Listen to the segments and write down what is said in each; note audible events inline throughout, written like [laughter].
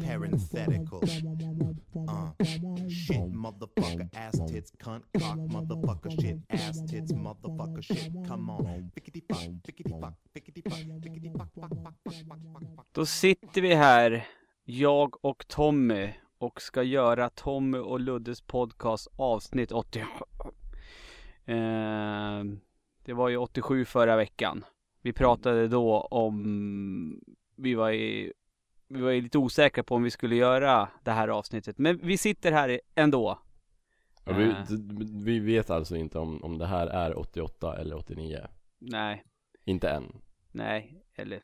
Parenthetical. Uh. Shit, motherfucker, ass tits, cunt, cock, motherfucker, shit, ass tits, motherfucker, shit. Come on. Pickety fuck, pickety fuck, pickety fuck, pickety fuck, fuck, fuck, fuck, fuck, fuck, fuck. Då sitter vi här, jag och Tommy, och ska göra Tommy och Luddes podcast avsnitt 80. Eh, det var ju 87 förra veckan. Vi pratade då om, vi var i, vi var ju lite osäkra på om vi skulle göra det här avsnittet. Men vi sitter här ändå. Ja, vi, Eh. vi vet alltså inte om, om det här är 88 eller 89 Nej, Inte än nej, eller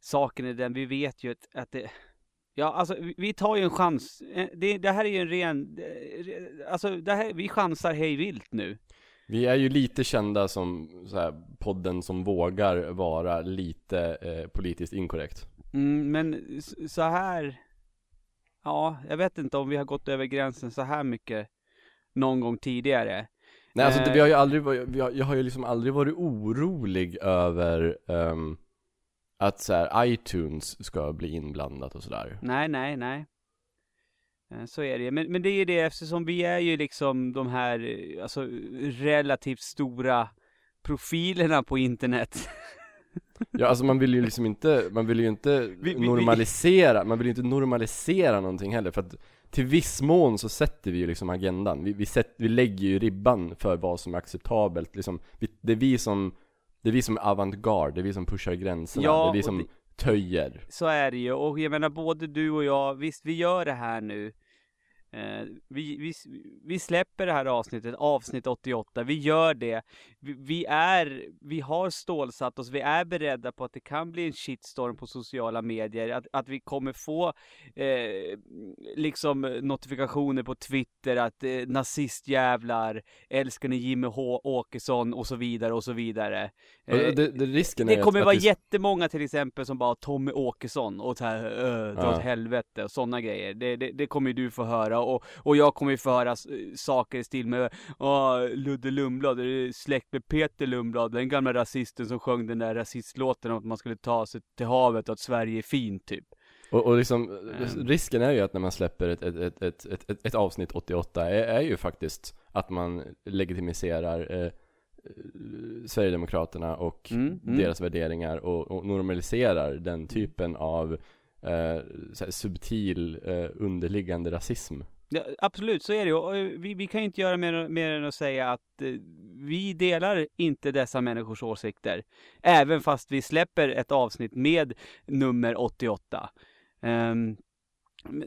saken är den, vi vet ju att, att det Ja, alltså vi- vi tar ju en chans. Eh, Det, det här är ju en ren, eh, alltså det här, vi chansar hej vilt nu. Vi är ju lite kända som så här, podden som vågar vara lite eh, politiskt inkorrekt Mm, men så här, ja, jag vet inte om vi har gått över gränsen så här mycket någon gång tidigare. Nej alltså det, Eh. vi har ju aldrig, vi har, jag har ju liksom aldrig varit orolig över ehm, att så här, iTunes ska bli inblandat och sådär Nej, nej, nej. Eh, Så är det. Men, men det är ju det eftersom vi är ju liksom de här, alltså relativt stora profilerna på internet. [laughs] Ja alltså man vill ju liksom inte, man vill ju inte Vi- vi- normalisera, man vill ju inte normalisera någonting heller för att till viss mån så sätter vi ju liksom agendan, vi, vi, sätt, vi lägger ju ribban för vad som är acceptabelt liksom, vi, det är vi som, det är vi som är avantgarde, det är vi som pushar gränserna, Ja, det är vi som det- töjer Så är det ju. Och jag menar både du och jag, visst vi gör det här nu. Eh, vi, vi, vi släpper det här avsnittet, avsnitt 88. Vi gör det. Vi, vi är, vi har stålsatt oss. Vi är beredda på att det kan bli en shitstorm på sociala medier. Att, att vi kommer få eh, liksom notifikationer på Twitter att eh, nazistjävlar, älskar ni Jimmy H Åkesson och så vidare och så vidare. Eh, det, det, det att- kommer att vara vi- jättemånga till exempel som bara Tommy Åkesson och så här, äh, dra Ja. åt helvete och sådana grejer. Det, det, det kommer du få höra och, och jag kommer ju få höra saker i stil med Åh, Ludde Lundblad, är släkt med Peter Lundblad, den gamla rasisten som sjöng den där rasistlåten om att man skulle ta sig till havet och att Sverige är fint typ. Och, och liksom, Mm. risken är ju att när man släpper ett, ett, ett, ett, ett, avsnitt 88 är, är ju faktiskt att man legitimiserar eh, eh, Sverigedemokraterna och Mm, mm. deras värderingar och, och normaliserar den typen av eh, så här subtil eh, underliggande rasism. Ja, absolut, så är det ju. Och, eh, Vi, vi kan ju inte göra mer, mer än att säga att eh, vi delar inte dessa människors åsikter. Även fast vi släpper ett avsnitt med nummer 88. Um, ehm,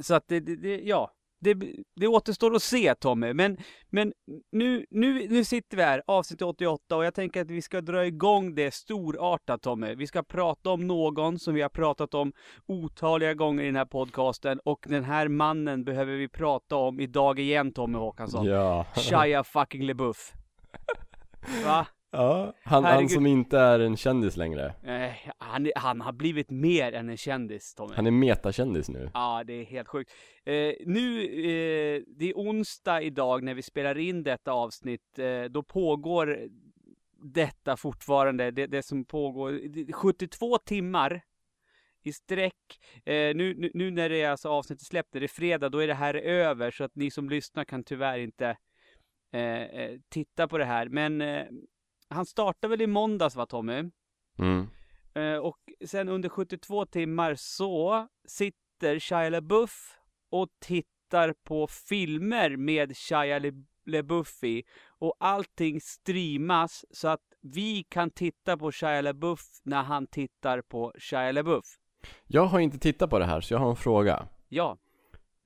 så att det, det, det ja. Det, det återstår att se Tommy, men, men nu, nu, nu sitter vi här, avsnitt 88, och jag tänker att vi ska dra igång det storartat Tommy. Vi ska prata om någon som vi har pratat om otaliga gånger i den här podcasten, och den här mannen behöver vi prata om idag igen Tommy Håkansson. Ja. Shia fucking LeBuff. [laughs] Va? Ja. Han, han som inte är en kändis längre. Eh, han, är- han har blivit mer än en kändis Tommy. Han är metakändis nu. Ja, det är helt sjukt. Eh, nu, eh, det är onsdag idag när vi spelar in detta avsnitt. Eh, då pågår detta fortfarande, det, det som pågår, det- 72 timmar i sträck. Eh, nu, nu, nu när det är alltså avsnittet släppt, det är fredag, då är det här över. Så att ni som lyssnar kan tyvärr inte eh, eh, titta på det här. Men eh, han startar väl i måndags va Tommy? Mm. Eh, och sen under 72 timmar så sitter Shia LaBeouf och tittar på filmer med Shia Le- LaBeouf i. Och allting streamas så att vi kan titta på Shia LaBeouf när han tittar på Shia LaBeouf. Jag har inte tittat på det här, så jag har en fråga. Ja.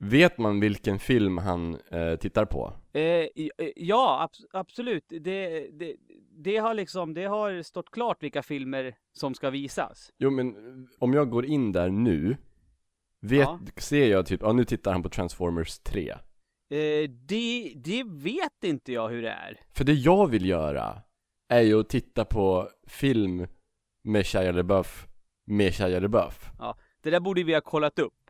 Vet man vilken film han eh, tittar på? Eh, eh, ja, abs- absolut. Det, det, det har liksom, det har stått klart vilka filmer som ska visas. Jo men om jag går in där nu Vet, Ja. ser jag typ, ja nu tittar han på Transformers 3 Eh, det, det vet inte jag hur det är. För det jag vill göra Är ju att titta på film med Shia LaBeouf med Shia LaBeouf. Det där borde vi ha kollat upp.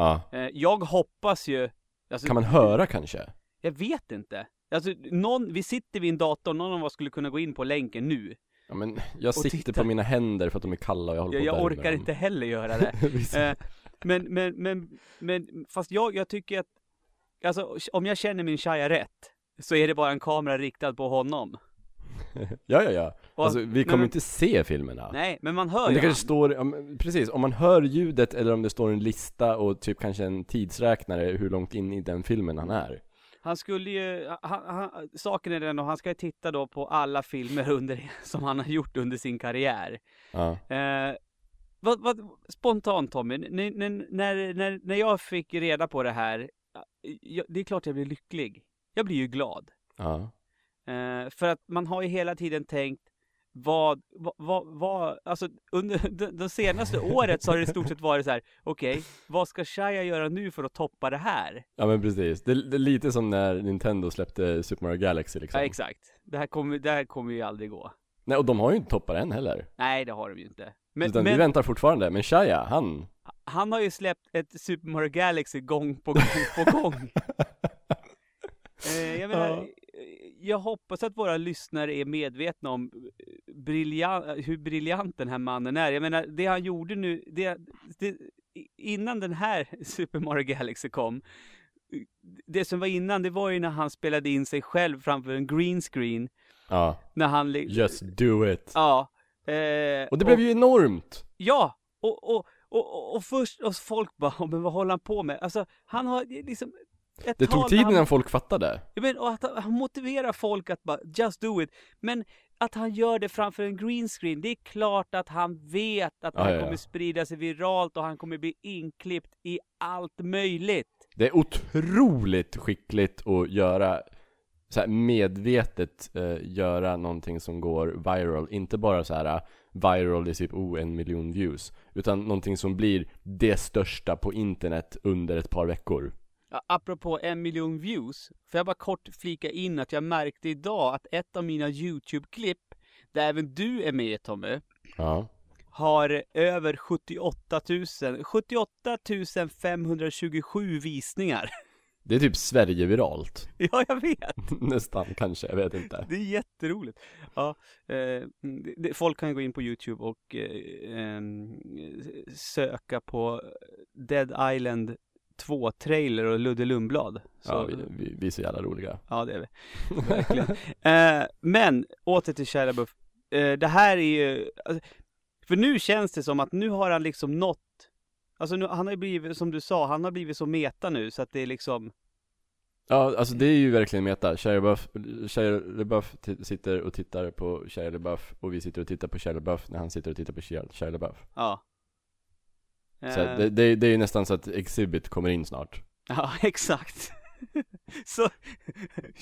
Ja. Eh, jag hoppas ju... Alltså, Kan man höra kanske? Jag vet inte. Alltså, någon, vi sitter vid en dator, någon av oss skulle kunna gå in på länken nu. Ja men jag sitter titta. på mina händer för att de är kalla och jag håller Jag, på jag värma orkar inte heller göra det. [laughs] Eh, men, men, men, men, fast jag, jag tycker att, alltså om jag känner min Shia rätt, så är det bara en kamera riktad på honom. [laughs] ja, ja, ja. Och- Alltså vi men- kommer inte se filmerna. Nej, men man hör Men det ju kanske står, men precis, om man hör ljudet eller om det står en lista och typ kanske en tidsräknare hur långt in i den filmen han är. Han skulle ju, han, han, saken är den och han ska ju titta då på alla filmer under, [laughs] som han har gjort under sin karriär. Ja. Eh, vad, vad, spontant Tommy, när, när, när jag fick reda på det här, jag, det är klart jag blir lycklig. Jag blir ju glad. Ja. Eh, för att man har ju hela tiden tänkt vad, vad, vad, vad alltså under [laughs] det, det senaste året så har det i stort sett varit så här, okej, vad ska Shia göra nu för att toppa det här? Ja men precis, det, det är lite som när Nintendo släppte Super Mario Galaxy liksom. Ja, exakt. Det här kommer, det här kommer ju aldrig gå. Nej och de har ju inte toppat än heller. Nej, det har de ju inte. Men, Utan vi men väntar fortfarande, men Shia, han han har ju släppt ett Super Mario Galaxy gång på gång på gång. [laughs] Eh, jag menar, Ja. Jag hoppas att våra lyssnare är medvetna om briljan, hur briljant den här mannen är. Jag menar, det han gjorde nu, det, det, innan den här [laughs] Super Mario Galaxy kom, det som var innan, det var ju när han spelade in sig själv framför en green screen, Ja, när han... just do it. Ja. Eh, Och det blev ju enormt! Ja! Och, och, och, och, och först, och folk bara, "Åh, men vad håller han på med? Alltså, han har liksom ett Det tog tid han, innan folk fattade. Ja, men, och att han, han motiverar folk att bara, just do it. Men att han gör det framför en green screen, det är klart att han vet att Ja, han ja, ja. kommer sprida sig viralt och han kommer bli inklippt i allt möjligt. Det är otroligt skickligt att göra så medvetet eh, göra någonting som går viral, inte bara så här eh, viral i typ oh, en miljon views, utan någonting som blir det största på internet under ett par veckor. Ja, apropå en miljon views, får jag bara kort flika in att jag märkte idag att ett av mina YouTube-klipp, där även du är med Tommy, Ja. har över 78 000, 78 527 visningar. [laughs] Det är typ Sverige-viralt. [laughs] ja, jag vet. [laughs] Nästan, kanske, jag vet inte. Det är jätteroligt. Ja, eh, det, folk kan gå in på YouTube och eh, em, söka på Dead Island 2-trailer och Ludde Lundblad. Så, Ja, vi, vi, vi är så jävla roliga. Ja, det är vi. [laughs] Verkligen. eh, men, åter till Shia LaBeouf. Eh, det här är ju, alltså, för nu känns det som att nu har han liksom nått, alltså nu, han har ju blivit, som du sa, han har blivit så meta nu så att det är liksom, Ja, alltså det är ju verkligen meta. Shia LaBeouf, sitter och tittar på Shia LaBeouf och vi sitter och tittar på Shia LaBeouf när han sitter och tittar på Shia LaBeouf. ja. Så Eh, det, det, det är ju nästan så att Exhibit kommer in snart. [laughs] Ja, exakt. [laughs] så,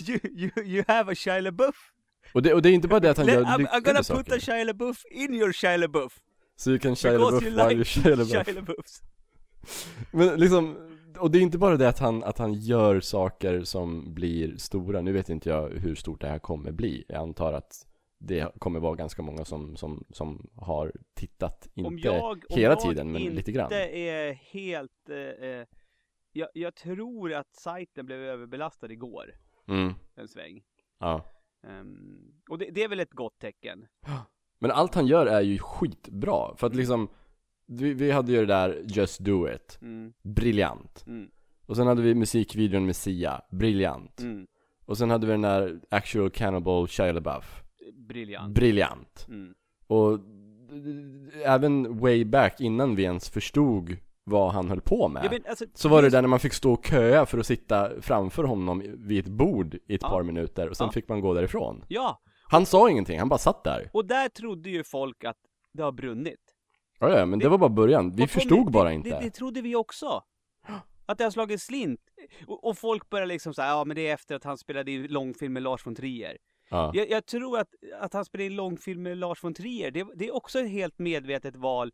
you, you, you have a Shia LaBeouf. Och det, och det är inte bara det att han Let- gör I'm, I'm gonna saker. put a Shia LaBeouf in your Shia LaBeouf. Så du kan Shia LaBeouf you like you Shia LaBeouf. Shia LaBeoufs. [laughs] Men liksom, och det är inte bara det att han, att han gör saker som blir stora. Nu vet inte jag hur stort det här kommer bli. Jag antar att det kommer vara ganska många som, som, som har tittat, inte om jag, om hela jag tiden, men inte lite grann. är helt, eh, eh, jag, jag tror att sajten blev överbelastad igår, Mm, en sväng. ja. Ehm, och det, det är väl ett gott tecken. [gasps] Men allt han gör är ju skitbra. För att liksom, vi, vi hade ju det där Just Do It. Mm, Briljant. mm, Och sen hade vi musikvideon med Sia. Briljant. mm. Och sen hade vi den där Actual Cannibal Shia LaBeouf. Briljant. Briljant. Mm. Och även way back innan vi ens förstod vad han höll på med. Men alltså, så var det där när man fick stå och köa för att sitta framför honom vid ett bord i ett Ja. par minuter och sen Ja. fick man gå därifrån. Ja, Han sa ingenting, han bara satt där. och där trodde ju folk att det har brunnit. Ja, ja men det, Det- var bara början. Vi förstod bara det, inte. Det, det trodde vi också. Att det har slagit slint. Och, och folk börjar liksom säga, ja men det är efter att han spelade in långfilm med Lars von Trier. Ja. Jag, jag tror att, att han spelade in långfilm med Lars von Trier, det, det är också ett helt medvetet val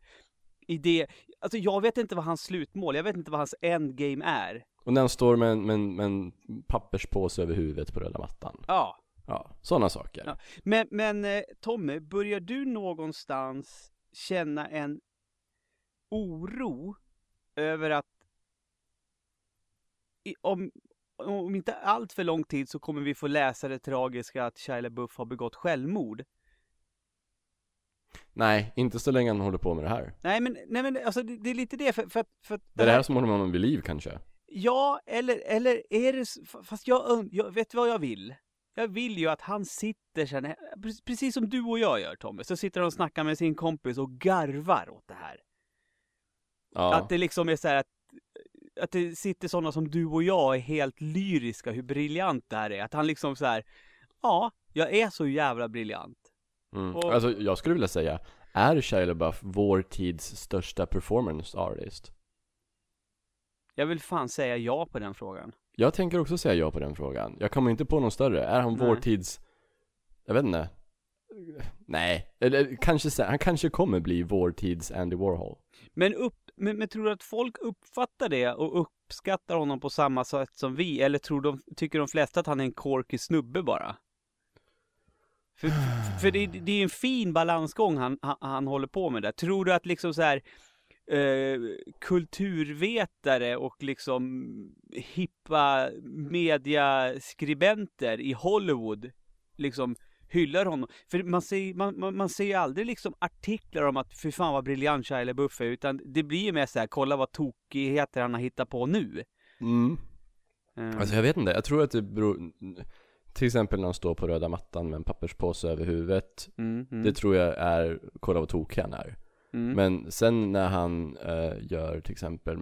i det. Alltså jag vet inte vad hans slutmål, jag vet inte vad hans endgame är. Och när han står med en, med en, med en papperspåse över huvudet på röda mattan. Ja. Ja, sådana saker. Ja. Men, men eh, Tommy, börjar du någonstans känna en oro över att om, om inte allt för lång tid så kommer vi få läsa det tragiska att Shia LaBeouf har begått självmord. Nej, inte så länge han håller på med det här. Nej men, nej men alltså det, det är lite det för, för, att- för att Det är det här som håller honom vid liv kanske? Ja, eller, eller är det Fast jag, jag vet vad jag vill? Jag vill ju att han sitter sen, pre- precis som du och jag gör Tommy, så sitter han och snackar med sin kompis och garvar åt det här. Ja. Att det liksom är så här att, att det sitter sådana som du och jag är helt lyriska hur briljant det här är. Att han liksom så här, ja, jag är så jävla briljant. Mm. och- Alltså jag skulle vilja säga, är Shia LaBeouf vår tids största performance artist? Jag vill fan säga ja på den frågan. Jag tänker också säga ja på den frågan. Jag kommer inte på någon större. Är han vår Nej. tids, jag vet inte. Nej, eller kanske, han kanske kommer bli vår tids Andy Warhol. Men, upp, men, men tror du att folk uppfattar det och uppskattar honom på samma sätt som vi? Eller tror de, tycker de flesta att han är en korkig snubbe bara? För, för det, det är en fin balansgång han, han, han håller på med där. Tror du att liksom så här eh, kulturvetare och liksom hippa mediaskribenter i Hollywood liksom hyllar honom. För man ser, man, man, man ser ju aldrig liksom artiklar om att fy fan vad briljant Shia LaBeouf är, utan det blir ju mer så här, kolla vad tokigheter han har hittat på nu. Mm. Eh, Alltså jag vet inte, jag tror att det beror, till exempel när han står på röda mattan med en papperspåse över huvudet. mm, mm, Det tror jag är, kolla vad tokig han är. mm, Men sen när han eh, gör till exempel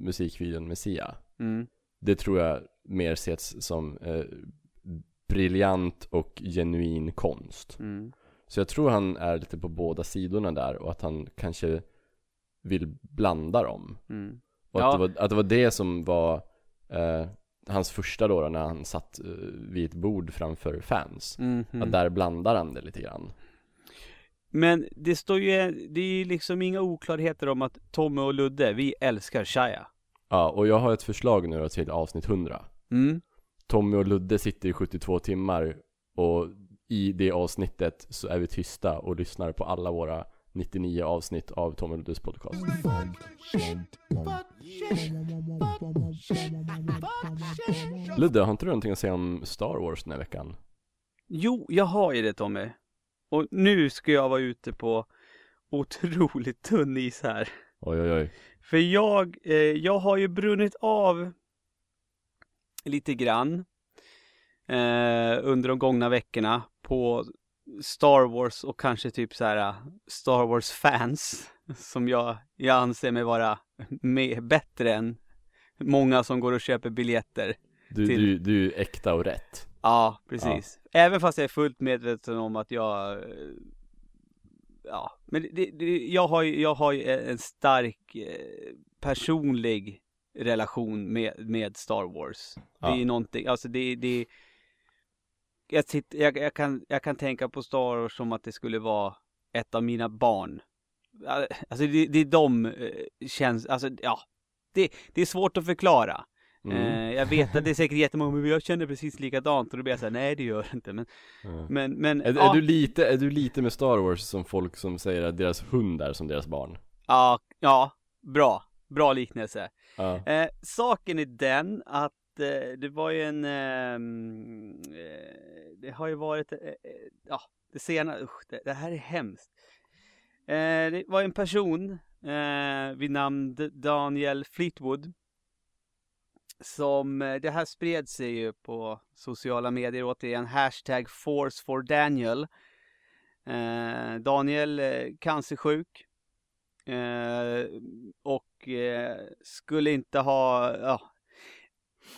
musikvideon med Sia. mm, Det tror jag mer ses som eh, briljant och genuin konst. mm, Så jag tror han är lite på båda sidorna där och att han kanske vill blanda dem. mm. Och Ja. att, det var, att det var det som var eh, hans första då, då när han satt eh, vid ett bord framför fans. Mm, Att mm. där blandar han det lite grann. Men det står ju, det är ju liksom inga oklarheter om att Tommy och Ludde, vi älskar Shia. Ja, och jag har ett förslag nu då till avsnitt 100. Mm. Tommy och Ludde sitter i 72 timmar och i det avsnittet så är vi tysta och lyssnar på alla våra 99 avsnitt av Tommy och Luddes podcast. Ludde, har inte du någonting att säga om Star Wars den här veckan? Jo, jag har ju det Tommy. Och nu ska jag vara ute på otroligt tunn is här. Oj, oj, oj. För jag, eh, jag har ju brunnit av lite grann eh, under de gångna veckorna på Star Wars och kanske typ så här eh, Star Wars fans [laughs] som jag, jag anser mig vara med, bättre än många som går och köper biljetter. Du, Till- du, du är äkta och rätt. Ja, precis. Även fast jag är fullt medveten om att jag eh, Ja, men det, det, jag har ju, jag har ju en stark eh, personlig relation med, med Star Wars. Det är Ja. någonting, alltså det, det jag, sitter, jag, jag, kan, jag kan tänka på Star Wars som att det skulle vara ett av mina barn. Alltså det, det är de eh, känns, alltså ja. Det, det är svårt att förklara. Mm. Eh, jag vet att det är säkert jättemånga, men jag känner precis likadant och då blir jag såhär, nej det gör det inte men, Ja. men, men Är, ja, är, du lite, är du lite med Star Wars som folk som säger att deras hund är som deras barn? ja, ja, bra, bra liknelse. Ja. Eh, saken är den att eh, det var ju en, ehm, eh, det har ju varit, eh, eh, ja, det senare, usch, det, det här är hemskt. Det var en person vid namn Daniel Fleetwood som, det här spred sig ju på sociala medier återigen, hashtag force for Daniel. Eh, Daniel eh, cancersjuk eh, och eh, skulle inte ha, ja,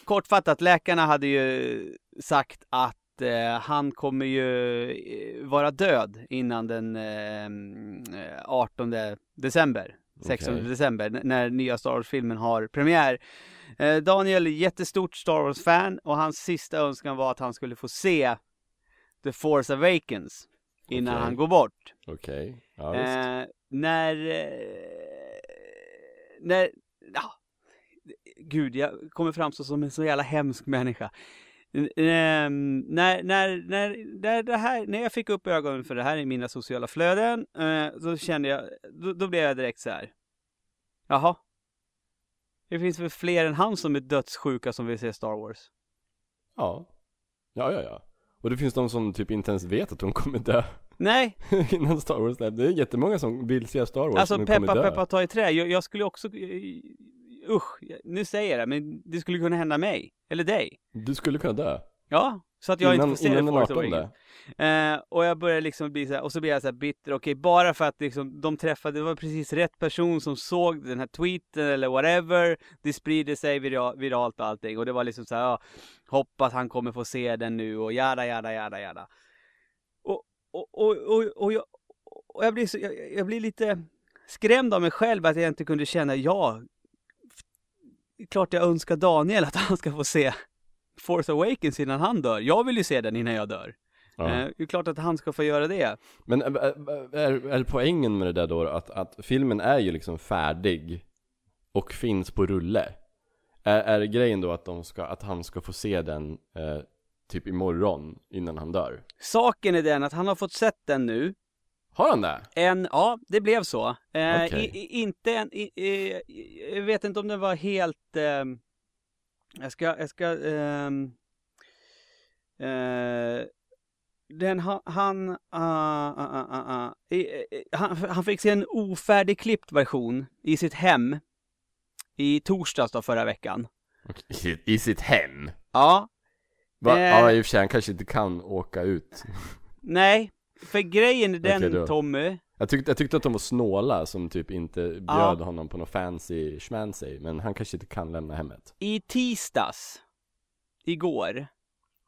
kortfattat, läkarna hade ju sagt att eh, han kommer ju eh, vara död innan den eh, 18 december. 16 Okej. december när nya Star Wars-filmen har premiär. Eh, Daniel är jättestort Star Wars-fan och hans sista önskan var att han skulle få se The Force Awakens innan Okej. han går bort. Okej, ja visst. Eh, när, eh, när, ja, gud jag kommer framstå som en så jävla hemsk människa. Ehm, när, när, när, när, det här, när jag fick upp ögonen för det här i mina sociala flöden, eh, så kände jag, då, då blev jag direkt så här. Jaha. Det finns väl fler än han som är dödssjuka som vill se Star Wars? Ja. Ja, ja, ja. Och det finns de som typ inte ens vet att de kommer dö Nej, [laughs] innan Star Wars släpps. Det är jättemånga som vill se Star Wars alltså peppa dö. peppa ta i trä. Jag, jag skulle också, usch, nu säger jag det, men det skulle kunna hända mig. Eller dig. Du skulle kunna dö. Ja, så att jag innan inte får se innan den Force 18. Awakens. Eh, och jag börjar liksom bli så här, och så blir jag så här bitter, okej bara för att liksom de träffade, det var precis rätt person som såg den här tweeten eller whatever, det sprider sig vira- viralt och allting och det var liksom så här, ja, hoppas han kommer få se den nu och jada jada jada jada. Och, och, och, och, och, jag, och jag blir så, jag, jag blir lite skrämd av mig själv att jag inte kunde känna, ja, klart jag önskar Daniel att han ska få se Force Awakens innan han dör. Jag vill ju se den innan jag dör. Ja. Eh, det är klart att han ska få göra det. Men är, är, är poängen med det där då att, att filmen är ju liksom färdig och finns på rulle? Är, är grejen då att, de ska, att han ska få se den eh, typ imorgon innan han dör? Saken är den att han har fått sett den nu. Har han det? En, ja, det blev så. Eh, Okej. i, i, inte en, i, jag vet inte om den var helt, ehm, jag ska, jag ska, ehm, eh, den ha, han, ah, i, i, han, han fick se en ofärdigklippt version i sitt hem i torsdags då förra veckan. I sitt, hem? Ja, Va? Eh. Ja, i och för sig, han kanske inte kan åka ut. [laughs] nej, för grejen är den då. Tommy, Jag tyckte, jag tyckte att de var snåla som typ inte bjöd Ja. honom på något fancy schmancy, men han kanske inte kan lämna hemmet. i tisdags, igår,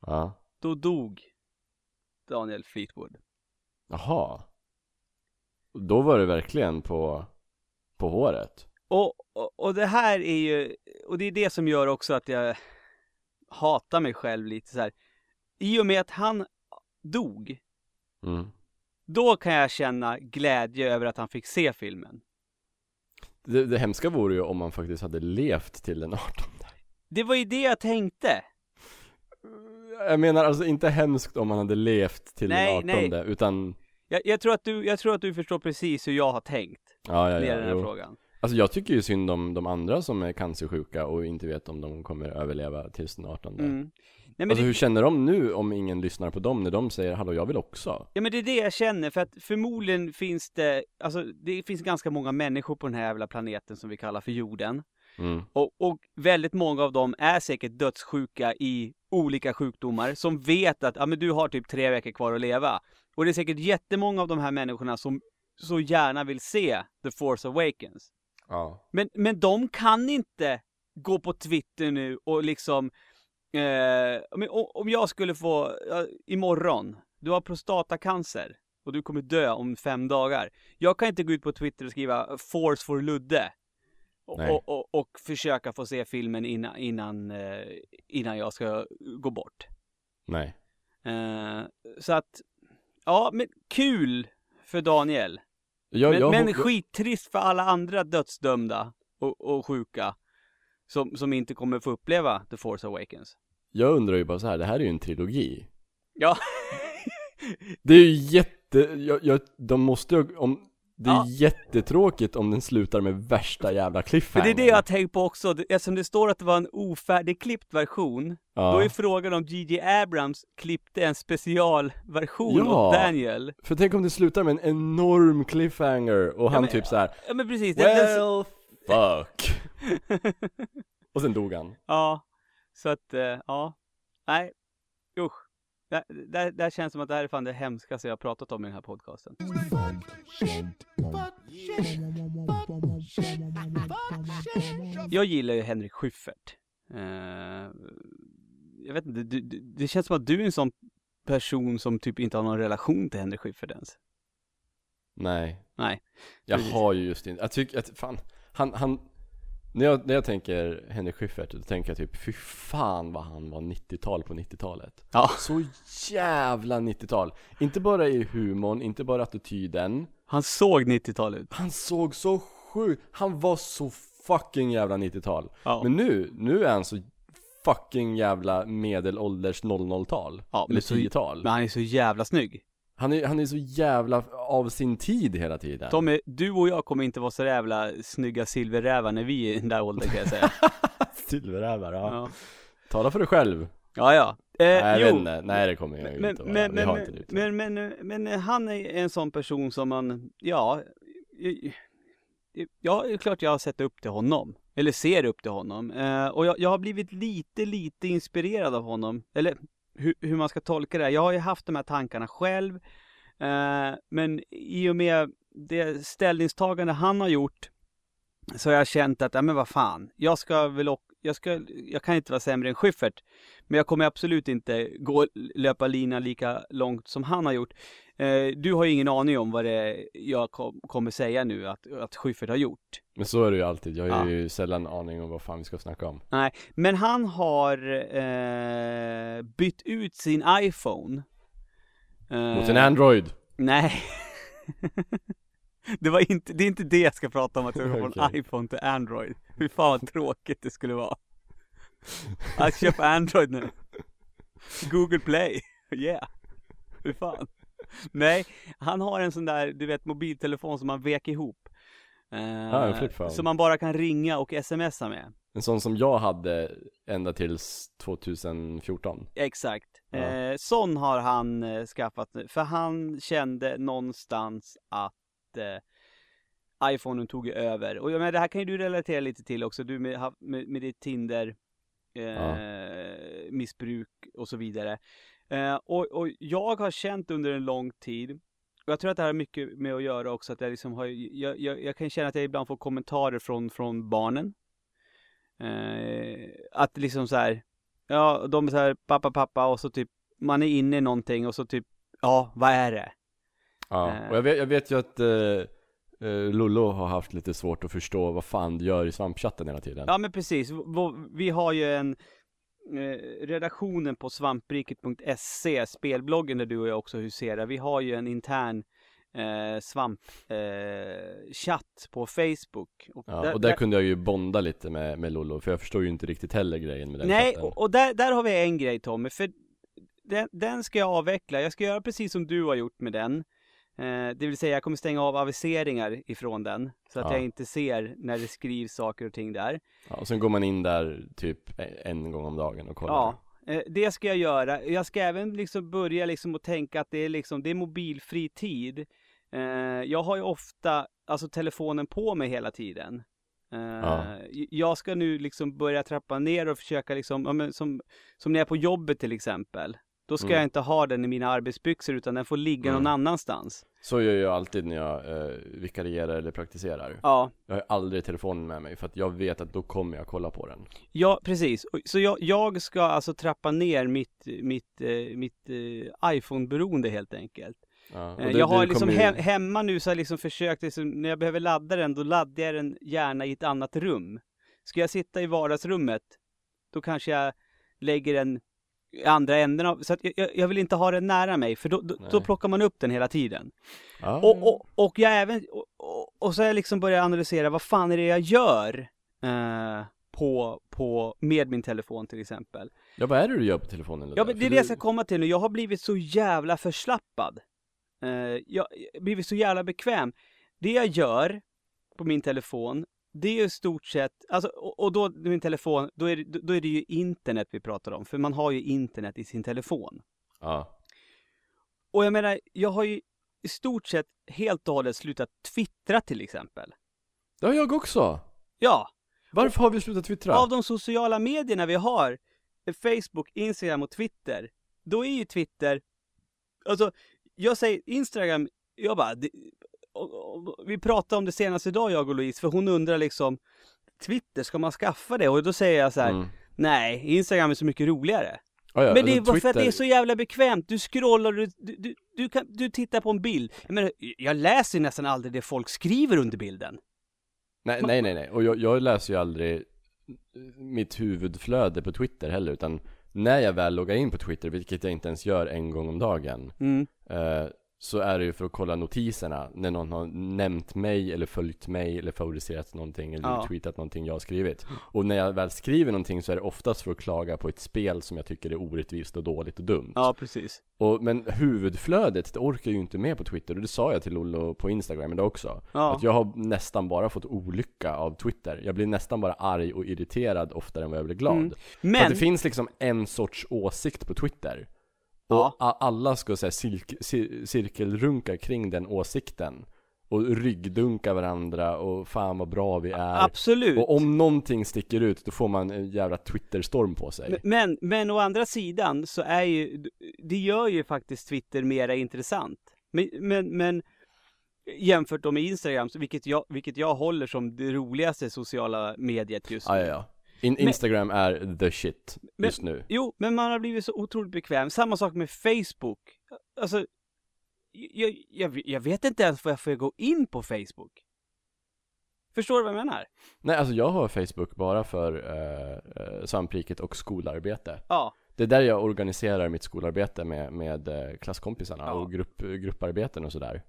Ja. då dog Daniel Fleetwood. Jaha. Då var det verkligen på, på håret. Och, och, och det här är ju, och det är det som gör också att jag hatar mig själv lite så här. I och med att han dog, Mm. då kan jag känna glädje över att han fick se filmen. Det, det hemska vore ju om man faktiskt hade levt till den [laughs] 18 Det var ju det jag tänkte. Jag menar alltså inte hemskt om man hade levt till Nej, den 18 nej. utan Jag, jag, tror att du, jag tror att du förstår precis hur jag har tänkt Ja, ja, med ja, den här jo. frågan. Alltså jag tycker ju synd om de andra som är cancersjuka och inte vet om de kommer överleva tills den 18 Mm. Nej, Alltså det, hur känner de nu om ingen lyssnar på dem när de säger 'Hallå, jag vill också' Ja men det är det jag känner, för att förmodligen finns det, alltså det finns ganska många människor på den här jävla planeten som vi kallar för jorden. mm. Och, och väldigt många av dem är säkert dödssjuka i olika sjukdomar, som vet att, ja men du har typ tre veckor kvar att leva. Och det är säkert jättemånga av de här människorna som så gärna vill se The Force Awakens. Ja Men, men de kan inte gå på Twitter nu och liksom, eh, om, jag skulle få, ja, imorgon, du har prostatacancer och du kommer dö om fem dagar. Jag kan inte gå ut på Twitter och skriva Force for Ludde. Och, och, och försöka få se filmen innan, innan, eh, innan jag ska gå bort. Nej Eh, så att, ja men kul för Daniel. Jag, men jag, men skittrist för alla andra dödsdömda och, och sjuka. Som, som inte kommer få uppleva The Force Awakens. jag undrar ju bara så här, det här är ju en trilogi Ja. Det är ju jätte, jag, jag, de måste ju, om Det är Ja. jättetråkigt om den slutar med värsta jävla cliffhanger det är det jag tänkt på också, eftersom det står att det var en ofärdigklippt version. ja. Då är frågan om J.J. Abrams klippte en specialversion Ja. åt Daniel. För tänk om det slutar med en enorm cliffhanger och han men- typ så här. Ja men precis. den- den- Well, fuck. [laughs] och sen dog han. Ja, så att, eh, ja. Nej, usch. Det, det, det här känns som att det här är fan det hemskaste jag har pratat om i den här podcasten. Jag gillar ju Henrik Schyffert. Eh, jag vet inte, du, du, det känns som att du är en sån person som typ inte har någon relation till Henrik Schyffert ens. Nej. Nej. Jag har ju just inte, jag tycker att, fan, han, han när jag, när jag tänker Henrik Schyffert, då tänker jag typ, fy fan vad han var 90-tal på 90-talet. Ja. Så jävla 90-tal. Inte bara i humorn, inte bara attityden. Han såg 90-tal ut. Han såg så sjukt, han var så fucking jävla 90-tal. Ja. Men nu, nu är han så fucking jävla medelålders 00-tal. Ja, eller så- 10-tal. Men han är så jävla snygg. Han är, han är så jävla av sin tid hela tiden. Tommy, du och jag kommer inte vara så jävla snygga silverrävar när vi är i den där åldern kan jag säga. [laughs] Silverrävar, ja. ja. Tala för dig själv. Ja, ja. Eh, Nej, jo, inte. Nej, det kommer jag men, inte vara. men, Vi har men, inte men, men, men, men han är en sån person som man, ja, ja, det är klart jag har sett upp till honom. Eller ser upp till honom. Eh, och jag, jag har blivit lite, lite inspirerad av honom. Eller hur, hur man ska tolka det. Jag har ju haft de här tankarna själv. Eh, men i och med det ställningstagande han har gjort så har jag känt att, ja men vad fan, jag ska väl och, jag ska, jag kan inte vara sämre än Schyffert. Men jag kommer absolut inte gå, löpa linan lika långt som han har gjort. Eh, du har ju ingen aning om vad det jag kom, kommer säga nu att, att Schyffert har gjort. Men så är det ju alltid. Jag har Ja. ju sällan aning om vad fan vi ska snacka om. Nej, men han har eh, bytt ut sin iPhone. Eh, Mot en Android. Nej. [laughs] det var inte, det är inte det jag ska prata om, att jag går från iPhone till Android. Fy fan vad tråkigt det skulle vara. Att köpa Android nu. [laughs] Google Play, [laughs] yeah. Fy fan. [laughs] Nej, han har en sån där, du vet, mobiltelefon som man vek ihop. Eh, en flip phone. som man bara kan ringa och smsa med. En sån som jag hade ända tills 2014. Exakt. Ja. Eh, sån har han eh, skaffat nu. För han kände någonstans att eh, iPhonen tog över. Och jag menar, det här kan ju du relatera lite till också. Du med, med, med ditt Tinder eh, Ja. missbruk och så vidare. Eh, och, och jag har känt under en lång tid och jag tror att det här har mycket med att göra också att jag liksom har, jag, jag, jag kan känna att jag ibland får kommentarer från, från barnen. Eh, att liksom så här, ja de är så här, pappa pappa och så typ, man är inne i någonting och så typ, ja vad är det? Ja, Eh. och jag vet, jag vet ju att eh, eh, Lollo har haft lite svårt att förstå vad fan du gör i svampchatten hela tiden. Ja men precis, vi har ju en redaktionen på svampriket.se, spelbloggen där du och jag också huserar. Vi har ju en intern eh, svamp eh, på Facebook. Och Ja, och där kunde jag ju bonda lite med, med Lollo, för jag förstår ju inte riktigt heller grejen med den Nej, chatten. och, och där, där har vi en grej Tommy, för den, den ska jag avveckla. Jag ska göra precis som du har gjort med den. Eh, det vill säga jag kommer stänga av aviseringar ifrån den. Så att Ja. jag inte ser när det skrivs saker och ting där. Ja, och sen går man in där typ en gång om dagen och kollar. Ja, eh, det ska jag göra. Jag ska även liksom börja liksom att tänka att det är liksom, det är mobilfri tid. Eh, jag har ju ofta, alltså telefonen på mig hela tiden. Ja. Jag ska nu liksom börja trappa ner och försöka liksom, som, som när jag är på jobbet till exempel. Då ska Mm. jag inte ha den i mina arbetsbyxor utan den får ligga Mm. någon annanstans. Så gör jag alltid när jag eh, vikarierar eller praktiserar. Ja, Jag har aldrig telefonen med mig för att jag vet att då kommer jag kolla på den. Ja, precis. Så jag, jag ska alltså trappa ner mitt, mitt, eh, mitt eh, iPhone-beroende helt enkelt. Ja, Eh, det- jag har liksom he- hemma nu så har jag liksom försökt, liksom, när jag behöver ladda den, då laddar jag den gärna i ett annat rum. Ska jag sitta i vardagsrummet, då kanske jag lägger den andra änden av, så att jag- jag, vill inte ha den nära mig, för då, då, då plockar man upp den hela tiden. Ja. Och, och, och jag även, och, och, och så har jag liksom börjat analysera, vad fan är det jag gör? Eh, på, på, med min telefon till exempel. ja, vad är det du gör på telefonen? Ja Ludde? men det är det jag ska komma till nu. Jag har blivit så jävla förslappad. Eh, jag har blivit så jävla bekväm. Det jag gör på min telefon, det är i stort sett, alltså, och, och då min telefon, då är, det, då är det ju internet vi pratar om. För man har ju internet i sin telefon. Ja. Och jag menar, jag har ju i stort sett helt och hållet slutat twittra till exempel. Det har jag också! Ja, Varför har vi slutat twittra? av de sociala medierna vi har, Facebook, Instagram och Twitter, då är ju Twitter, alltså, jag säger Instagram, jag bara, och, och, vi pratade om det senast idag jag och Louise, för hon undrar liksom, Twitter, ska man skaffa det? Och då säger jag så här, Mm. nej, Instagram är så mycket roligare. Ja, ja, Men det är alltså, bara för att det är så jävla bekvämt, du scrollar, du, du, du, kan, du tittar på en bild. Jag menar, jag läser nästan aldrig det folk skriver under bilden. Nej, nej, nej, nej. Och jag, jag läser ju aldrig mitt huvudflöde på Twitter heller, utan när jag väl loggar in på Twitter, vilket jag inte ens gör en gång om dagen, Mm. eh, så är det ju för att kolla notiserna när någon har nämnt mig eller följt mig eller favoriserat någonting eller Ja. tweetat någonting jag har skrivit. Och när jag väl skriver någonting så är det oftast för att klaga på ett spel som jag tycker är orättvist och dåligt och dumt. Ja, precis. Och, men huvudflödet, det orkar ju inte med på Twitter och det sa jag till Lollo på Instagram idag också. Ja. Att jag har nästan bara fått olycka av Twitter. Jag blir nästan bara arg och irriterad oftare än vad jag blir glad. Mm. För att Men, det finns liksom en sorts åsikt på Twitter. Och Ja. alla ska säga cirk- cir- cirkelrunka kring den åsikten. Och ryggdunka varandra och fan vad bra vi är. absolut. Och om någonting sticker ut, då får man en jävla Twitter-storm på sig. Men- Men, å andra sidan så är ju, det gör ju faktiskt Twitter mera intressant. Men, men, men jämfört då med Instagram, så vilket, jag, vilket jag håller som det roligaste sociala mediet just nu. Ja, ja, ja. In- Men- Instagram är the shit Men- just nu. Jo, men man har blivit så otroligt bekväm. Samma sak med Facebook. Alltså, jag, jag, jag vet inte ens varför jag går in på Facebook. Förstår du vad jag menar? Nej, alltså jag har Facebook bara för eh, eh, svampriket och skolarbete. Ja. Det är där jag organiserar mitt skolarbete med, med eh, klasskompisarna Ja. och grupp, grupparbeten och sådär.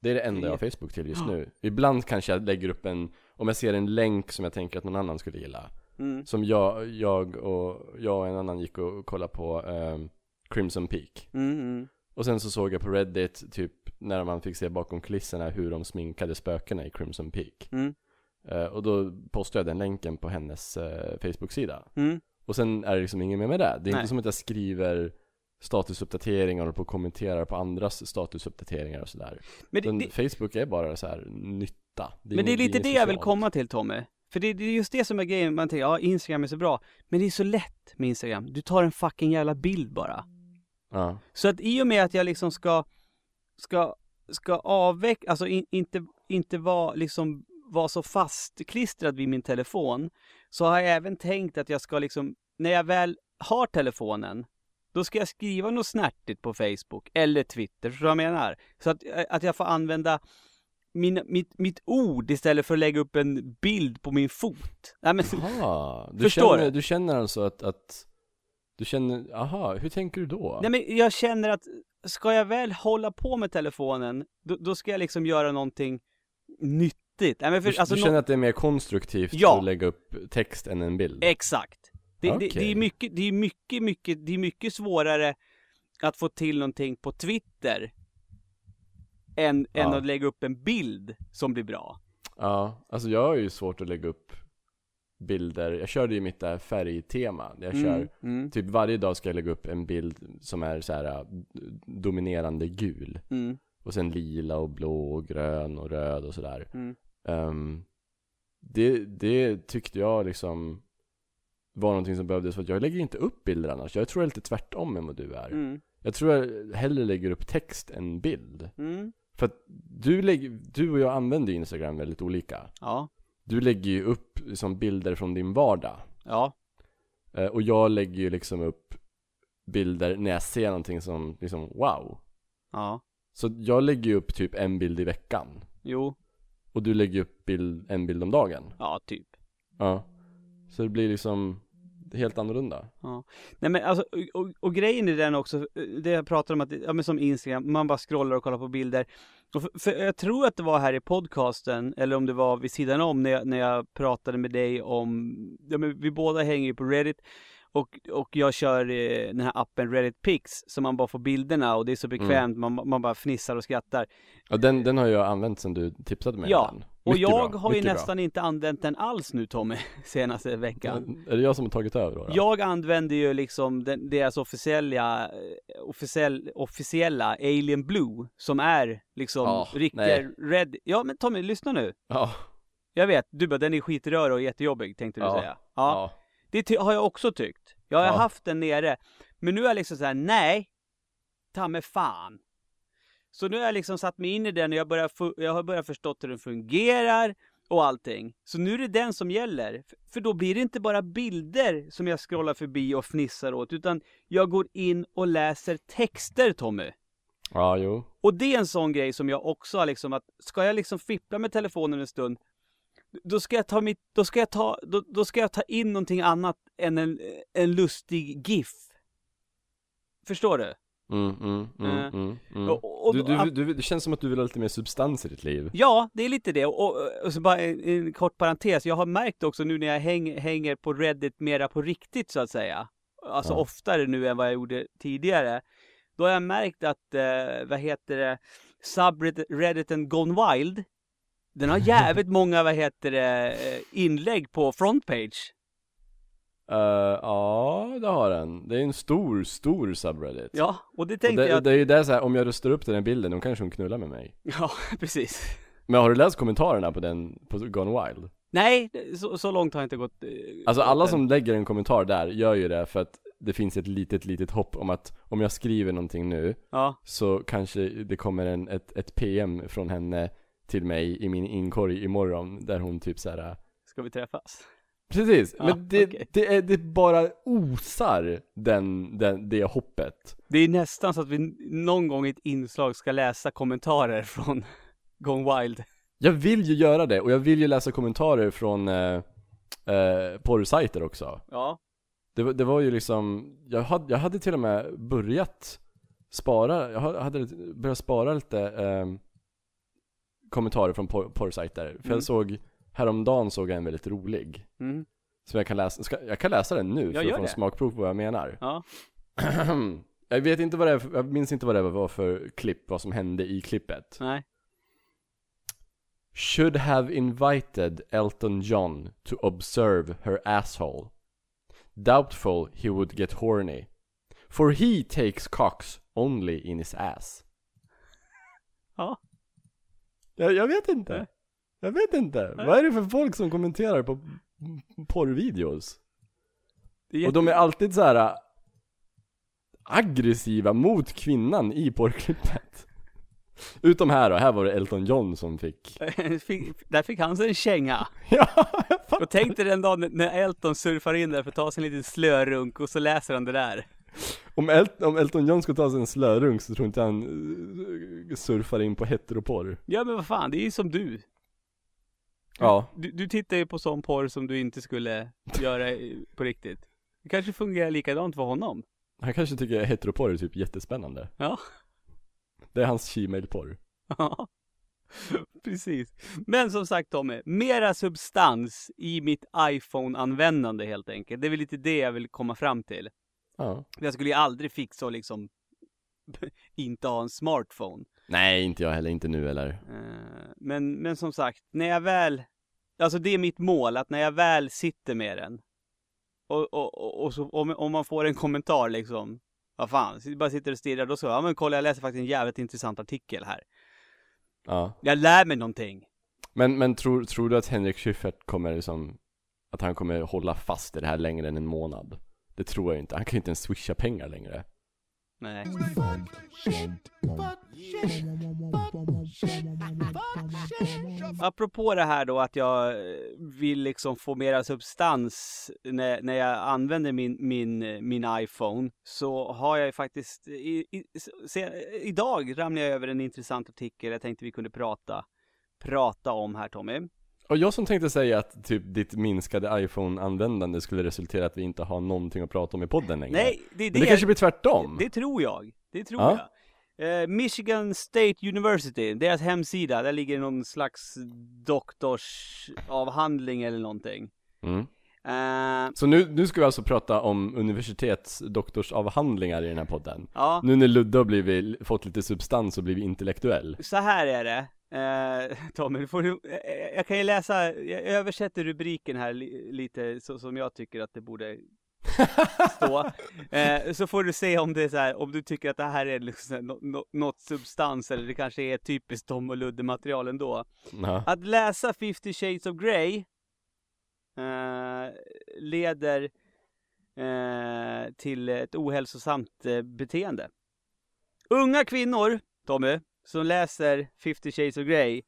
Det är det enda jag har Facebook till just nu. Ibland kanske jag lägger upp en, om jag ser en länk som jag tänker att någon annan skulle gilla. Mm. Som jag, jag och jag och en annan gick och kollade på eh, Crimson Peak. Mm, mm. Och sen så såg jag på Reddit, typ när man fick se bakom kulisserna hur de sminkade spökena i Crimson Peak. Mm. Eh, och då postade jag den länken på hennes eh, Facebook-sida. Mm. Och sen är det liksom inget mer med det. Det är Nej. inte som att jag skriver statusuppdateringar och på kommenterar på andras statusuppdateringar och sådär. Men, det, det, Facebook är bara så här nytta. men det är lite det jag vill komma till Tommy. För det, det är just det som är grejen, man tänker ja Instagram är så bra. Men det är så lätt med Instagram. Du tar en fucking jävla bild bara. Ja. Så att i och med att jag liksom ska, ska, ska avveckla, alltså in, inte, inte vara liksom, vara så fastklistrad vid min telefon, så har jag även tänkt att jag ska liksom, när jag väl har telefonen, då ska jag skriva något snärtigt på Facebook eller Twitter, förstår du vad jag menar? Så att, att jag får använda min, mitt, mitt ord istället för att lägga upp en bild på min fot. Nej, men, Aha, [laughs] du Förstår känner, du? känner alltså att, att du känner, aha, hur tänker du då? Nej men jag känner att ska jag väl hålla på med telefonen, då, då ska jag liksom göra någonting nyttigt. Nej, men för, du, alltså, du känner att det är mer konstruktivt Ja. att lägga upp text än en bild? Exakt. Det, det, det Okej. är mycket, det är mycket, mycket, det är mycket svårare att få till någonting på Twitter än, Ja. än att lägga upp en bild som blir bra. Ja, alltså jag har ju svårt att lägga upp bilder. Jag körde ju mitt där färgtema. Jag kör, Mm, mm, typ varje dag ska jag lägga upp en bild som är så här äh, dominerande gul. mm, Och sen lila och blå och grön och röd och sådär. mm. Ehm, det, det tyckte jag liksom var någonting som behövdes för att jag lägger inte upp bilder annars. Jag tror jag är lite tvärtom än vad du är. Mm, Jag tror jag hellre lägger upp text än bild. mm. För att du, lägger, du och jag använder ju Instagram väldigt olika. Ja, Du lägger ju upp liksom bilder från din vardag. ja, Eh, och jag lägger ju liksom upp bilder när jag ser någonting som liksom wow. ja, Så jag lägger ju upp typ en bild i veckan. jo, Och du lägger upp bild, en bild om dagen. ja, typ. Ja. Så det blir liksom helt annorlunda. Nej men alltså, och, och, och grejen är den också, det jag pratar om att, ja men som Instagram, man bara scrollar och kollar på bilder. Och för, för jag tror att det var här i podcasten, eller om det var vid sidan om, när jag, när jag pratade med dig om, ja men vi båda hänger ju på Reddit, och, och jag kör eh, den här appen Reddit Pics, så man bara får bilderna och det är så bekvämt, man, man bara fnissar och skrattar. Ja, den, den har jag använt sen du tipsade mig Ja, om den. Och Mycket jag bra, har ju mycket bra. nästan inte använt den alls nu Tommy, [laughs] senaste veckan. Är det jag som har tagit över då? då? Jag använder ju liksom den, deras officiella, eh, officiell, officiella Alien Blue, som är liksom Ja, riktiga nej. Red... Ja men Tommy, lyssna nu. Ja. Jag vet, du bara den är skitrörig och jättejobbig, tänkte du Ja, säga. Ja, det har jag också tyckt. Jag har haft den nere. Men nu är jag liksom så här: nej, ta mig fan. Så nu har jag liksom satt mig in i den och jag, börjar jag har börjat förstått hur den fungerar och allting. Så nu är det den som gäller. För då blir det inte bara bilder som jag scrollar förbi och fnissar åt, utan jag går in och läser texter Tommy. Ja, jo. Och det är en sån grej som jag också har liksom att, ska jag liksom fippla med telefonen en stund, då ska jag ta mitt, då ska jag ta, då, då ska jag ta in någonting annat än en, en lustig GIF. Förstår du? Mm, mm, mm, Eh, mm, mm. och- och- du, du, du, det känns som att du vill ha lite mer substans i ditt liv. Ja, det är lite det. Och, och så bara en, en kort parentes. Jag har märkt också nu när jag häng, hänger på Reddit mera på riktigt så att säga. Alltså Ja. oftare nu än vad jag gjorde tidigare. Då har jag märkt att, eh, vad heter det, subredditen Gone Wild. Den har [laughs] jävligt många, vad heter det, eh, inlägg på frontpage. Eh, ja, det har den. Det är en stor, stor subreddit. Ja, och det och tänkte det, jag det är ju det så här, om jag röstar upp den här bilden, då kanske hon knullar med mig. [laughs] Ja, precis. Men har du läst kommentarerna på den, på Gone Wild? Nej, så, så långt har jag inte gått. eh, Alltså alla som lägger en kommentar där gör ju det för att det finns ett litet, litet hopp om att om jag skriver någonting nu Ja, så kanske det kommer en, ett, ett PM från henne till mig i min inkorg imorgon där hon typ såhär ska vi träffas? Precis, Ja, men det, okej. det, är, det bara osar den, den, det hoppet Det är nästan så att vi någon gång i ett inslag ska läsa kommentarer från [laughs] Gone Wild. Jag vill ju göra det, och jag vill ju läsa kommentarer från eh, eh, porrsajter också Ja. det, var- det var ju liksom, jag hade, jag hade till och med börjat spara, jag ha- hade börjat spara lite ehm, kommentarer från por- porrsajter För Mm. jag såg, häromdagen såg jag en väldigt rolig Mm. Som jag kan läsa, ska, jag kan läsa den nu Ja, för att få en smakprov på vad jag menar Ja. [clears throat] Jag vet inte vad det är, jag minns inte vad det var för klipp, vad som hände i klippet Nej. Should have invited Elton John to observe her asshole. Doubtful he would get horny. For he takes cocks only in his ass. Ja. Jag, jag vet inte. Jag vet inte. Vad är det för folk som kommenterar på porrvideos? Och de är alltid så här äh, aggressiva mot kvinnan i porrklippet. Utom här då, här var det Elton John som fick [laughs] fick, där fick han sig en känga. [laughs] Ja, jag fattar. Och tänk dig den dagen när Elton surfar in där för att ta sig en liten slörunk och så läser han det där. Om, El- om Elton John ska ta sig en slörunk så tror inte han eh, surfar in på heteroporr. Ja men vad fan, det är ju som du. Ja. Du, du tittar ju på sån porr som du inte skulle göra på riktigt. Det kanske fungerar likadant för honom. Han kanske tycker heteroporr är typ jättespännande. Ja. Det är hans Gmail-porr. Ja, precis. Men som sagt Tommy, mera substans i mitt iPhone-användande helt enkelt. Det är väl lite det jag vill komma fram till. Ja. Jag skulle ju aldrig fixa att liksom [laughs] inte ha en smartphone. Nej, inte jag heller, inte nu eller. Eh, Men, men som sagt, när jag väl, alltså det är mitt mål, att när jag väl sitter med den och, och, och, och så, om, om man får en kommentar liksom, vad fan, bara sitter och stirrar, då så, ja men kolla jag läser faktiskt en jävligt intressant artikel här. Ja. Jag lär mig någonting. Men, men tror, tror du att Henrik Schyffert kommer liksom, att han kommer hålla fast i det här längre än en månad? Det tror jag inte. Han kan ju inte ens swisha pengar längre. Nej. Apropå det här då att jag vill liksom få mera substans när, när jag använder min, min, min iPhone så har jag ju faktiskt i, i, se, idag ramlade jag över en intressant artikel jag tänkte vi kunde prata prata om här Tommy. Och jag som tänkte säga att typ ditt minskade iPhone-användande skulle resultera att vi inte har någonting att prata om i podden längre. Nej, det det, Men det kanske blir tvärtom? det tror jag. Det tror Ja. jag. Eh, Michigan State University, deras hemsida, där ligger någon slags doktorsavhandling eller någonting. Mm. Eh, Så nu, nu ska vi alltså prata om universitetsdoktorsavhandlingar i den här podden. ja, Nu när Ludde har blivit, fått lite substans och blivit intellektuell. så här är det. Eh, [laughs] Tommy, får, du, eh, jag kan ju läsa, jag översätter rubriken här li, lite så som jag tycker att det borde [laughs] stå. Eh, så får du se om det är så här, om du tycker att det här är liksom nå- nå- något substans eller det kanske är typiskt Tom och Ludde material ändå. Ja. Att läsa 50 shades of Grey eh, leder eh, till ett ohälsosamt eh, beteende. Unga kvinnor, Tommy, som läser 50 shades of Grey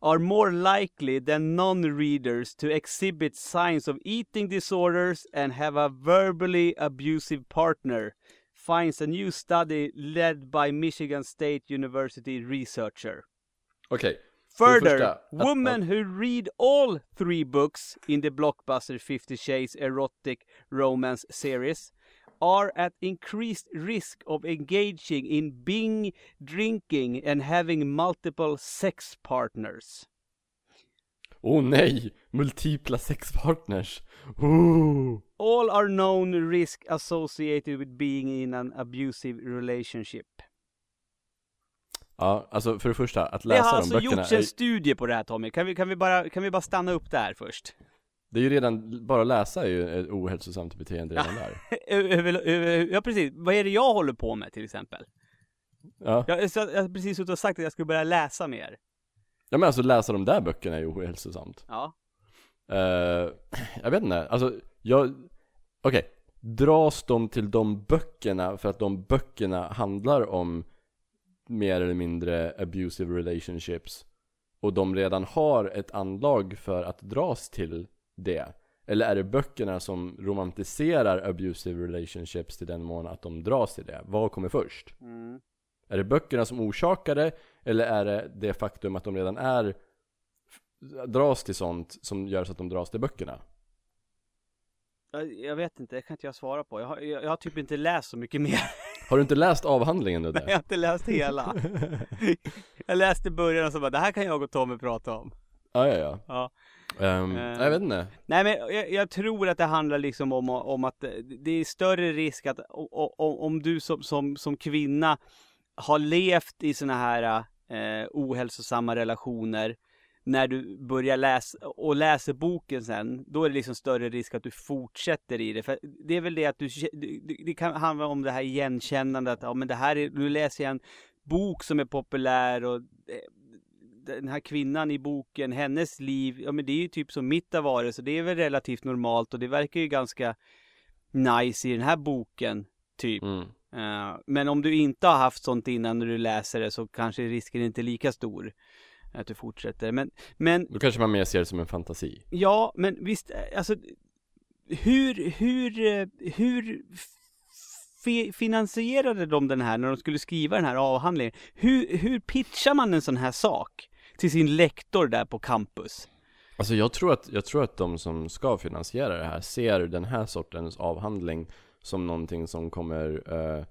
are more likely than non-readers to exhibit signs of eating disorders and have a verbally abusive partner, finds a new study led by Michigan State University researcher. Okej. Det Further, första, att- women who read all three books in the blockbuster 50 Shades erotic romance series are at increased risk of engaging in bing drinking and having multiple sex partners. Åh oh, nej! Multipla sexpartners! Oh. All are known risk associated with being in an abusive relationship. Ja, alltså för det första, att Det läsa har de alltså böckerna gjorts en är, studie på det här Tommy. Kan vi, kan vi, bara, kan vi bara stanna upp där först? Det är ju redan, bara läsa är ju ett ohälsosamt beteende redan där [laughs] ja precis, vad är det jag håller på med till exempel? Ja, Jag, jag, jag har precis suttit och sagt att jag skulle börja läsa mer. ja men alltså läsa de där böckerna är ju ohälsosamt Ja. Eh, Jag vet inte, alltså jag, okej Dras de till de böckerna för att de böckerna handlar om mer eller mindre abusive relationships och de redan har ett anlag för att dras till det? Eller är det böckerna som romantiserar abusive relationships till den mån att de dras till det? Vad kommer först? Mm. Är det böckerna som orsakar det? Eller är det det faktum att de redan är dras till sånt som gör så att de dras till böckerna? Jag, jag vet inte, det kan inte jag svara på. Jag har, jag, jag har typ inte läst så mycket mer. [laughs] Har du inte läst avhandlingen [laughs] Jag Ludde? har inte läst hela. [laughs] jag läste början och så bara, det här kan jag och Tommy prata om. Ja, ja, ja. Ja. Ehm, Eh. Jag vet inte. Nej men jag, jag tror att det handlar liksom om, om att det är större risk att o- o- om du som, som, som kvinna har levt i såna här eh, ohälsosamma relationer när du börjar läsa och läser boken sen, då är det liksom större risk att du fortsätter i det. För det är väl det att du, det, det kan handla om det här igenkännandet, att ja men det här är, nu läser jag en bok som är populär och eh, den här kvinnan i boken, hennes liv, ja men det är ju typ som mitt har varit, så det är väl relativt normalt och det verkar ju ganska nice i den här boken, typ. Mm. Eh, men om du inte har haft sånt innan när du läser det så kanske risken inte är lika stor att du fortsätter. Men, men Då kanske man mer ser det som en fantasi. ja, men visst, eh, alltså hur, hur, eh, hur fi- finansierade de den här när de skulle skriva den här avhandlingen? Hur, hur pitchar man en sån här sak till sin lektor där på campus? Alltså jag tror att, jag tror att de som ska finansiera det här ser den här sortens avhandling som någonting som kommer eh,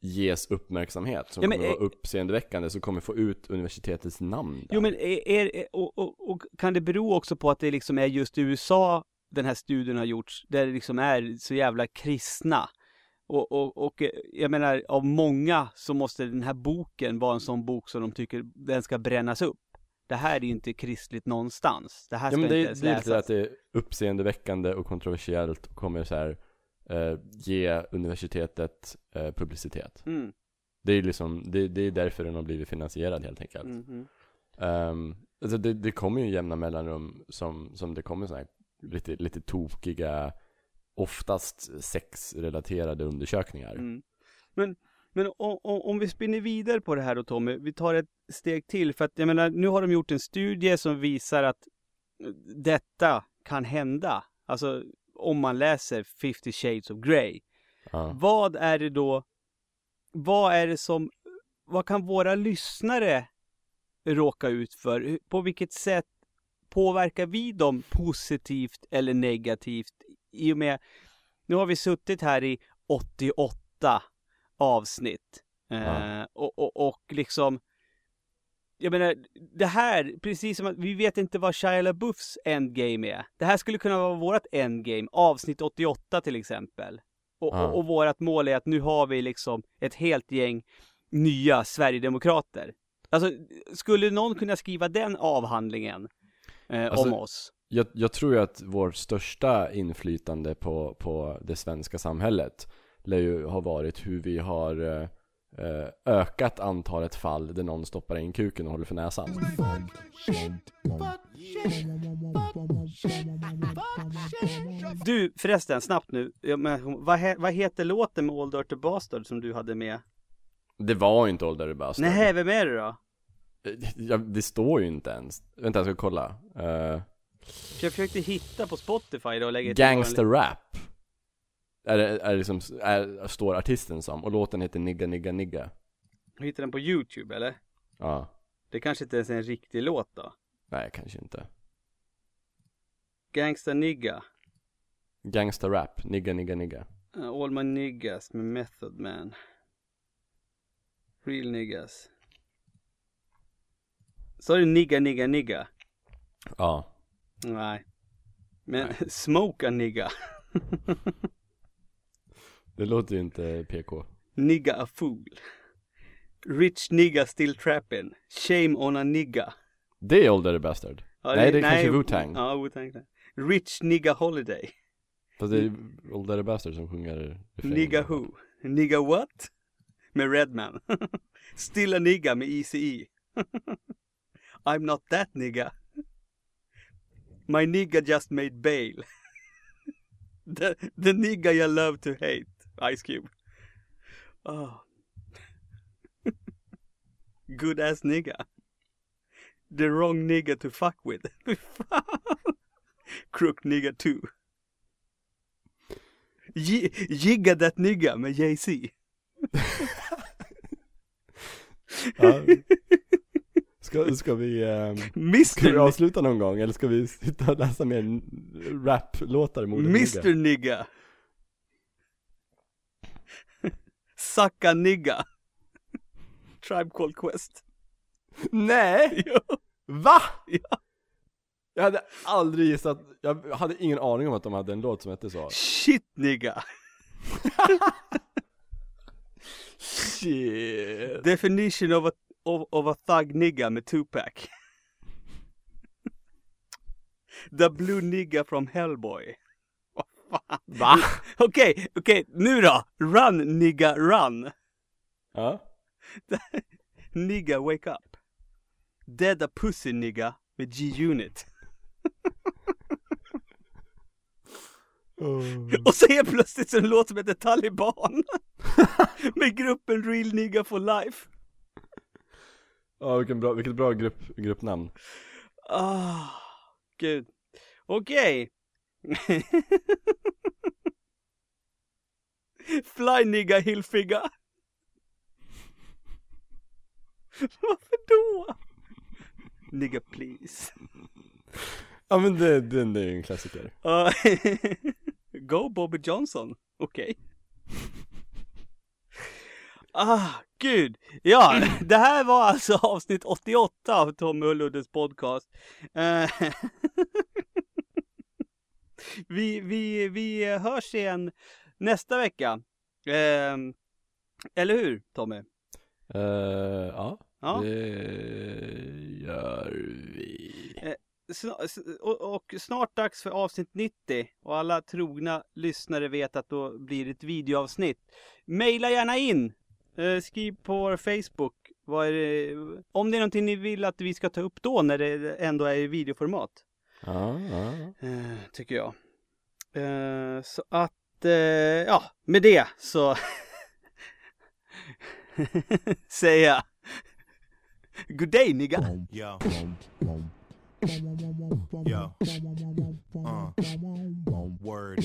ges uppmärksamhet, som Ja, men, kommer vara uppseendeväckande, som kommer få ut universitetets namn där. Jo men är, är, och, och, och kan det bero också på att det liksom är just i USA den här studien har gjorts, där det liksom är så jävla kristna? Och, och, och eh, jag menar, av många så måste den här boken vara en sån bok som de tycker den ska brännas upp. Det här är ju inte kristligt någonstans. Det här Ja ska men inte det, ens det är lite att det är uppseendeväckande och kontroversiellt och kommer så här eh, ge universitetet eh, publicitet. Mm, Det är liksom, det, det är därför den har blivit finansierad helt enkelt. mm, mm. Ehm, alltså det, det kommer ju jämna mellanrum som, som det kommer sådana här lite, lite tokiga, oftast sexrelaterade undersökningar. Mm. Men, men om, om, om vi spinner vidare på det här då Tommy, vi tar ett steg till för att jag menar, nu har de gjort en studie som visar att detta kan hända. Alltså om man läser 50 shades of Grey. Ja. Vad är det då, vad är det som, vad kan våra lyssnare råka ut för? På vilket sätt påverkar vi dem positivt eller negativt? I och med, nu har vi suttit här i 88 avsnitt. Eh, Ja. och, och, och liksom, jag menar, det här, precis som att vi vet inte vad Shia LaBeoufs endgame är. Det här skulle kunna vara vårt endgame, avsnitt 88 till exempel. Och, Ja. och, och vårt mål är att nu har vi liksom ett helt gäng nya Sverigedemokrater. Alltså, skulle någon kunna skriva den avhandlingen eh, Alltså, om oss? Jag, jag tror ju att vårt största inflytande på, på det svenska samhället lär ju ha varit hur vi har eh, eh, ökat antalet fall där någon stoppar in kuken och håller för näsan. Du, förresten, snabbt nu. Ja, men, vad, he, vad heter låten med Old Dirty Bastard som du hade med? Det var inte Old Bastard. Nej, vem är det då? Ja, det står ju inte ens. Vänta, jag ska kolla. Uh, Jag försökte hitta på Spotify då och lägga Gangster Rap. Är det, är det liksom, är, står artisten som. Och låten heter Nigga Nigga Nigga. Jag hittade den på YouTube eller? Ja. Det kanske inte ens är en riktig låt då? Nej, kanske inte. Gangsta Nigga. Gangsta Rap, Nigga Nigga Nigga. Uh, all my niggas med Method Man. Real niggas. Sa du nigga, nigga, nigga? Ja. Nej. Men [laughs] smoke a nigga. [laughs] Det låter ju inte PK. Nigga a fool. Rich nigga still trapping. Shame on a nigga. Det är Old Dirty Bastard. Ja, Nej, det är kanske Wu-Tang. Ja, Wu-Tang. Rich nigga holiday. Fast det är Old Dirty Bastard som sjunger. Nigga who? Nigga what? Med Redman. [laughs] Still a nigga med ECE. I'm not that nigga. My nigga just made bail. [laughs] the, the nigga you love to hate. Ice Cube. Oh. [laughs] Good ass nigga. The wrong nigga to fuck with. [laughs] Crook nigga too. Gi- Jigga that nigga med Jay-Z. Ja. Ska, ska vi, ehm, [laughs] ska vi avsluta någon gång eller ska vi sitta och läsa mer rap-låtar Moder Mr. Nigga. Sucka nigga. [laughs] [laughs] Tribe Called Quest. Nej! Jo. Va? Ja. Jag hade aldrig gissat, jag hade ingen aning om att de hade en låt som hette så. Shit nigga. Shit. Definition of a, of, a thug nigga med Tupac. The blue nigga from Hellboy. Fan? Va? Okej, okej, nu då. Run nigga run. Ja. [laughs] Nigga wake up. Dead a pussy nigga med G-Unit. Och så helt plötsligt så en låt som heter Taliban. [laughs] med gruppen Real Nigga for Life. Ja, vilken bra, vilket bra grupp, gruppnamn. Ah, gud. Okej. [laughs] Fly nigga hillfigga. [laughs] Varför då? Nigga please. Ja men det, den är ju en klassiker. Uh, [laughs] go Bobby Johnson. Okej. Ah, gud. Ja, det här var alltså [laughs] avsnitt 88 av Tommy och Luddes podcast. Eh, [laughs] vi, vi, vi hörs igen nästa vecka. Eh, eller hur, Tommy? Uh, ja, Ja. det gör vi. Och, och snart dags för avsnitt 90 och alla trogna lyssnare vet att då blir det ett videoavsnitt. Maila gärna in! Eh, skriv på vår Facebook. Vad är det, om det är någonting ni vill att vi ska ta upp då när det ändå är i videoformat. Ja, ja. Eh, tycker jag. Eh, så att, eh, ja, med det så [laughs] säger jag Good day nigga! Yo. Yo. Uh. Word.